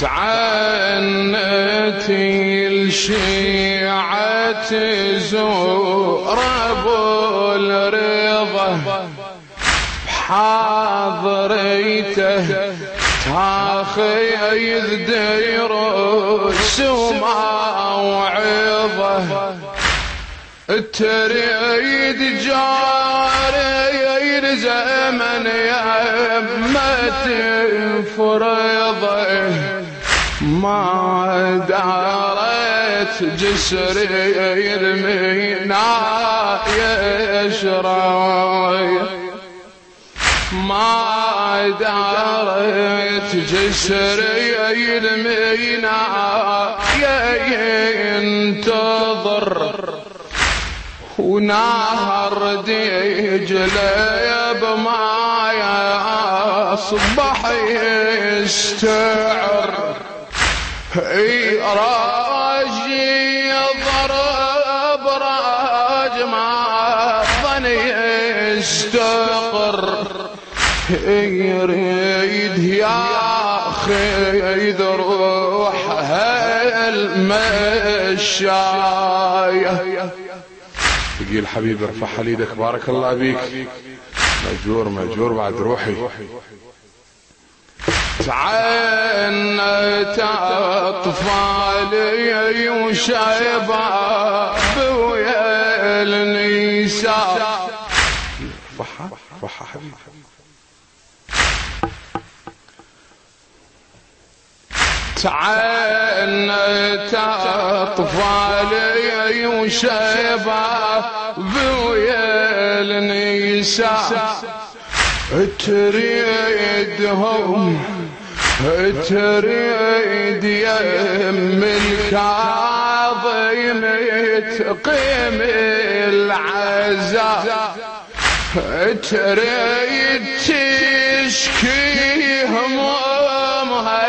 تعنتي الشيعة زور ابو الرضا بحاضريته تاخذ ديروس وما وعظه. تريد جاري زمن يا فرضه. ما دارت جسري يرمينا يشرى ما دارت جسري يرمينا ينتظر. ونهر دجله بماي اصبح يستعر. اي راجي ضرب راج ما ظن يستقر يريد يا أخي روح هالمشاية. ثقيل حبيبي ارفع حليدك بارك الله بيك مجور مجور بعد روحي. تعنت اطفالي وشباب ويا النساء تعنت اطفالي وشباب ويا النساء تريدهم تريد يم الكاظم تقيم العزاء. تريد تشكي همومها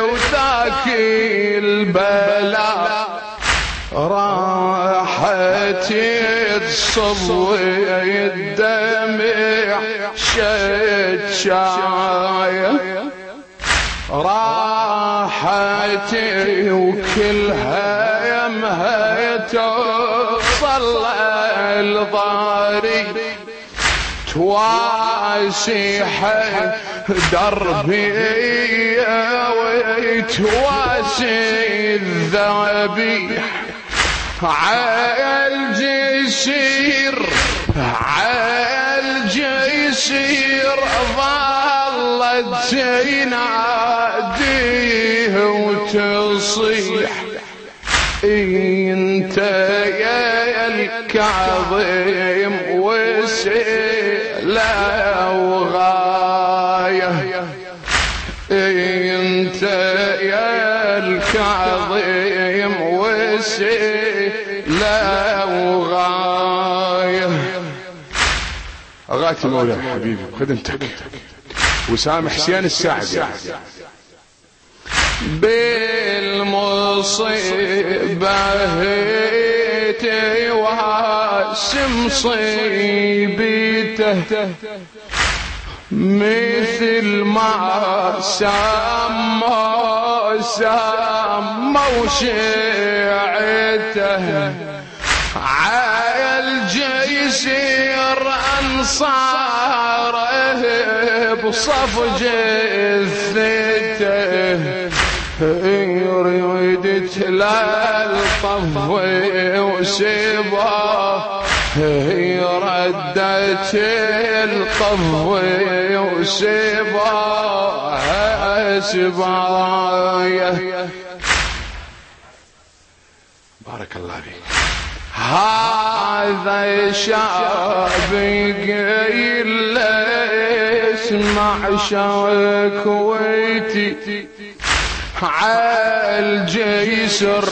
وذاك البلاء راحت تصب الدمع شايه راحت وكلها يمها توصل الضاري تواسي دربي وتواسي الذبيح عالجسير عالجسير ظلت تناديه وتصيح. إنت يا الكاظم وسيلة وغاية. إنت يا الكاظم وسيلة وغاية. اغاتي مولاي حبيبي بخدمتك وسام حسين الساعد بالمصيبة هيتي واسم صيبته مثل ما سمى سمى وشيعته. عيل جيسير انصاره بصف جثته يريد تلال طفي وسباه ردت القفوي وسباه سبايه بارك الله فيك. هذا شاب قيل اسمع شكويتي عالجيسر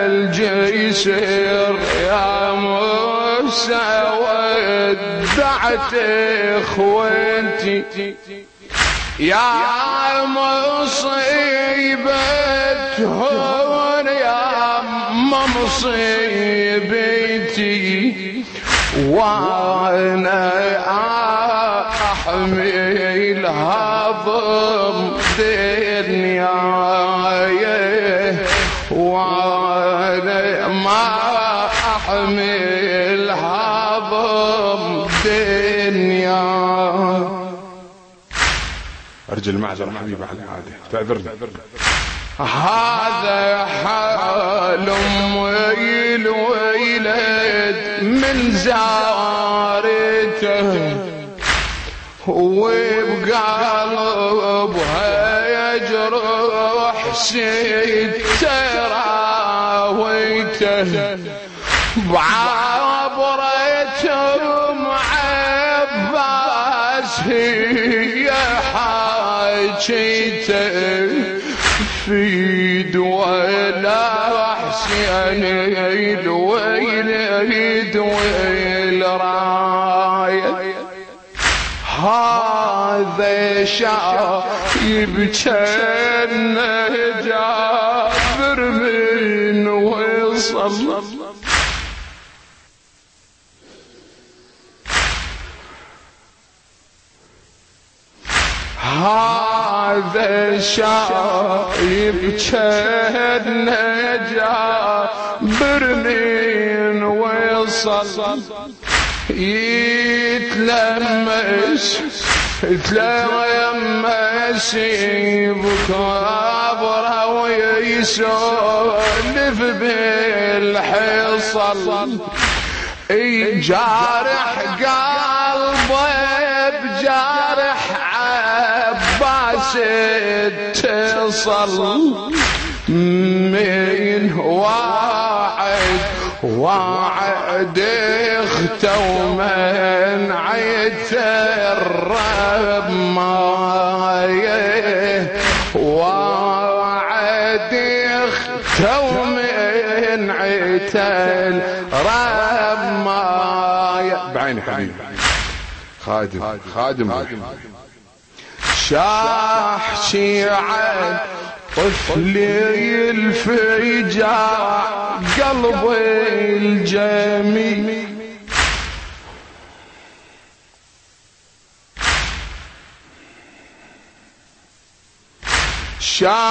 عالجيسر يا موسى ودعت اخوتي يا مصيبتهم أمم ما مصيبتي وأنا أحمل هضم دنيا وأنا ما أحمل هضم دنيا أرجل المعذرة حبيبي على العادة تعذرني. هذا حال ويل ويلد من زارته. وبقلبها يجرح ستة راويته. بعبرتهم دولا حسين الويل يدوي رايه هذا شايب كان جابر من وصل هذا شايب كان جابر من وصل يتلمس يتلمس بكابره ويسولف بالحصل. جارح قلبه بجارح اتصل من واحد وعد اخته ومن عيت الرب مايه وعد اخته ومن عيت الرب مايه بعيني حبيبي. خادم خادم. شاحشي عن طفلي الفجاع قلبي الجميل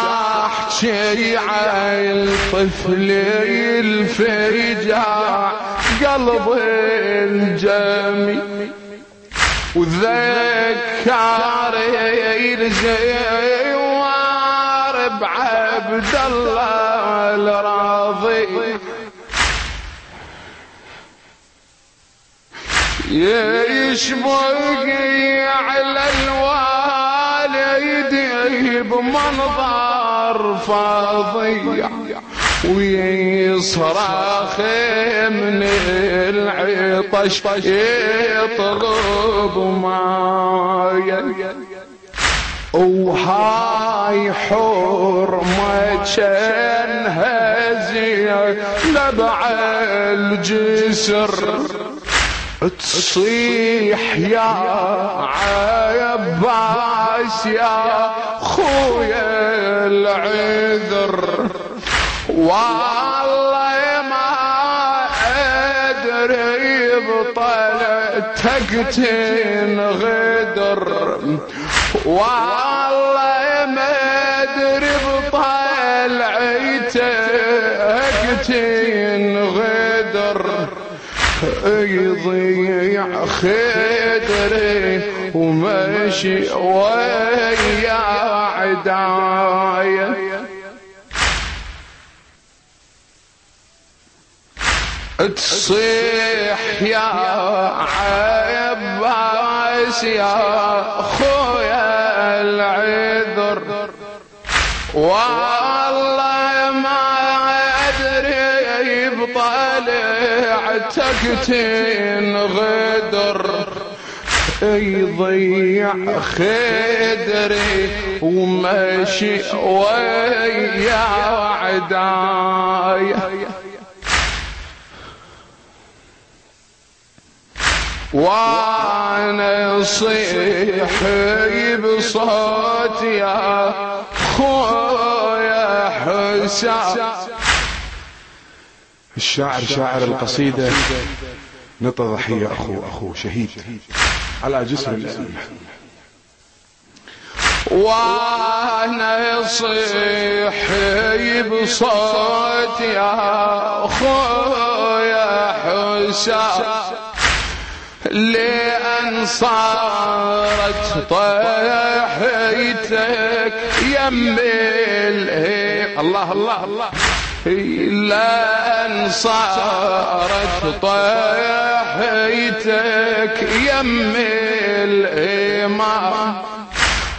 شاحشي عن طفلي الفجاع قلبي الجميل وذكر الزوار بعبد الله الراضي. يشبق على الوالد بمنظر فظيع ويصرخ من العطش يطلب ماي. وهاي حرمة هزية لبع الجسر. تصيح يا عباس يا خويا العذر. والله ما أدري بطلتك تنغدر والله ما أدري بطلعتك تنغدر يضيع خدري ومشي ويا عدايه تصيح يا عباس يا خويا العذر. والله ما أدري بطلعتك تنغدر يضيع خدري ومشي ويا عدايه وأنا صيح بصوت يا خويا حسام. الشاعر شاعر القصيدة. نطى ضحية أخو أخو شهيد. على جسر الأئمة وأنا صيح بصوت يا خويا شاف لأن صارت طيحتك يم الله الله الله. لأن صارت طيحتك يم الإمام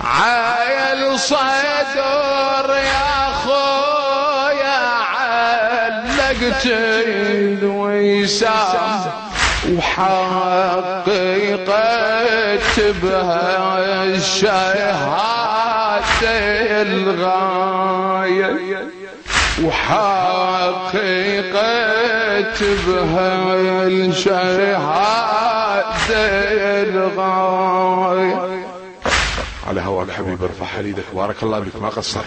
عايل صدر يا خويا علقت الوسام وحققت بها الشهادة الغاية. وحققت بها الشهادة الغاية. على هواك حبيبي ارفع حليدك بارك الله بك ما قصرت.